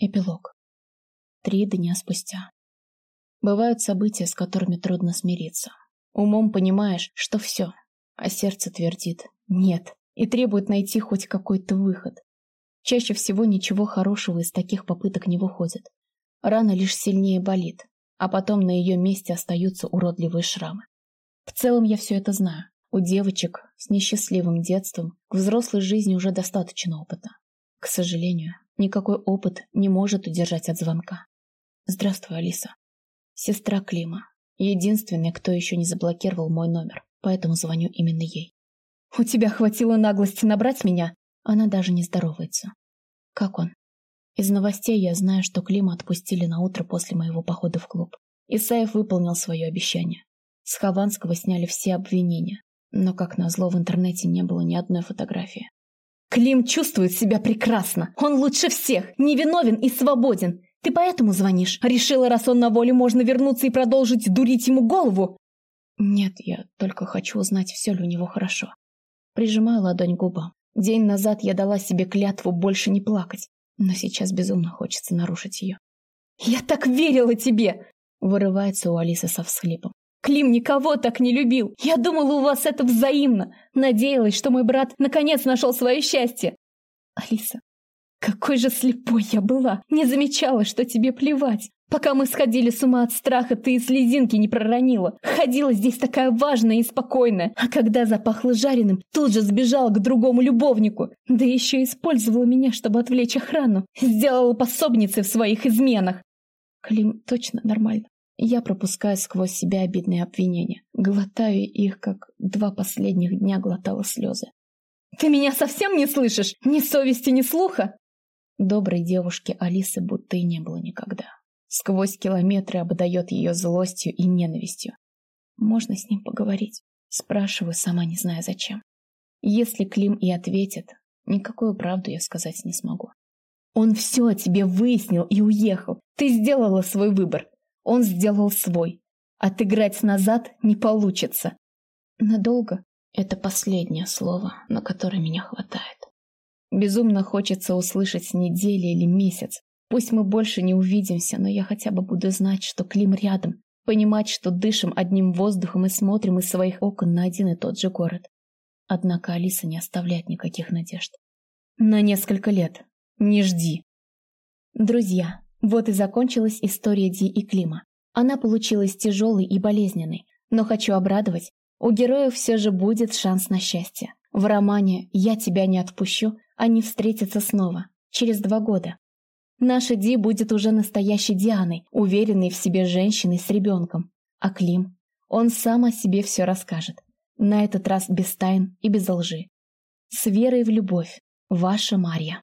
Эпилог. Три дня спустя. Бывают события, с которыми трудно смириться. Умом понимаешь, что все, а сердце твердит «нет» и требует найти хоть какой-то выход. Чаще всего ничего хорошего из таких попыток не выходит. Рана лишь сильнее болит, а потом на ее месте остаются уродливые шрамы. В целом я все это знаю. У девочек с несчастливым детством к взрослой жизни уже достаточно опыта. К сожалению, никакой опыт не может удержать от звонка. Здравствуй, Алиса. Сестра Клима. Единственная, кто еще не заблокировал мой номер, поэтому звоню именно ей. У тебя хватило наглости набрать меня? Она даже не здоровается. Как он? Из новостей я знаю, что Клима отпустили на утро после моего похода в клуб. Исаев выполнил свое обещание. С Хованского сняли все обвинения, но, как назло, в интернете не было ни одной фотографии. Клим чувствует себя прекрасно. Он лучше всех, невиновен и свободен. Ты поэтому звонишь? Решила, раз он на воле, можно вернуться и продолжить дурить ему голову? Нет, я только хочу узнать, все ли у него хорошо. Прижимаю ладонь к губам. День назад я дала себе клятву больше не плакать, но сейчас безумно хочется нарушить ее. «Я так верила тебе!» Вырывается у Алисы со всхлипом. Клим никого так не любил. Я думала, у вас это взаимно. Надеялась, что мой брат наконец нашел свое счастье. Алиса, какой же слепой я была. Не замечала, что тебе плевать. Пока мы сходили с ума от страха, ты и слезинки не проронила. Ходила здесь такая важная и спокойная. А когда запахло жареным, тут же сбежала к другому любовнику. Да еще использовала меня, чтобы отвлечь охрану. Сделала пособницей в своих изменах. Клим точно нормально. Я пропускаю сквозь себя обидные обвинения. Глотаю их, как два последних дня глотала слезы. «Ты меня совсем не слышишь? Ни совести, ни слуха?» Доброй девушки Алисы будто и не было никогда. Сквозь километры обдает ее злостью и ненавистью. «Можно с ним поговорить?» Спрашиваю, сама не зная зачем. Если Клим и ответит, никакую правду я сказать не смогу. Он все о тебе выяснил и уехал. Ты сделала свой выбор. Он сделал свой. Отыграть назад не получится. Надолго? Это последнее слово, на которое меня хватает. Безумно хочется услышать недели или месяц. Пусть мы больше не увидимся, но я хотя бы буду знать, что Клим рядом, понимать, что дышим одним воздухом и смотрим из своих окон на один и тот же город. Однако Алиса не оставляет никаких надежд. На несколько лет. Не жди. Друзья, вот и закончилась история Ди и Клима. Она получилась тяжелой и болезненной, но хочу обрадовать, у героев все же будет шанс на счастье. В романе «Я тебя не отпущу» они встретятся снова, через два года. Наша Ди будет уже настоящей Дианой, уверенной в себе женщиной с ребенком. А Клим? Он сам о себе все расскажет. На этот раз без тайн и без лжи. С верой в любовь. Ваша Марья.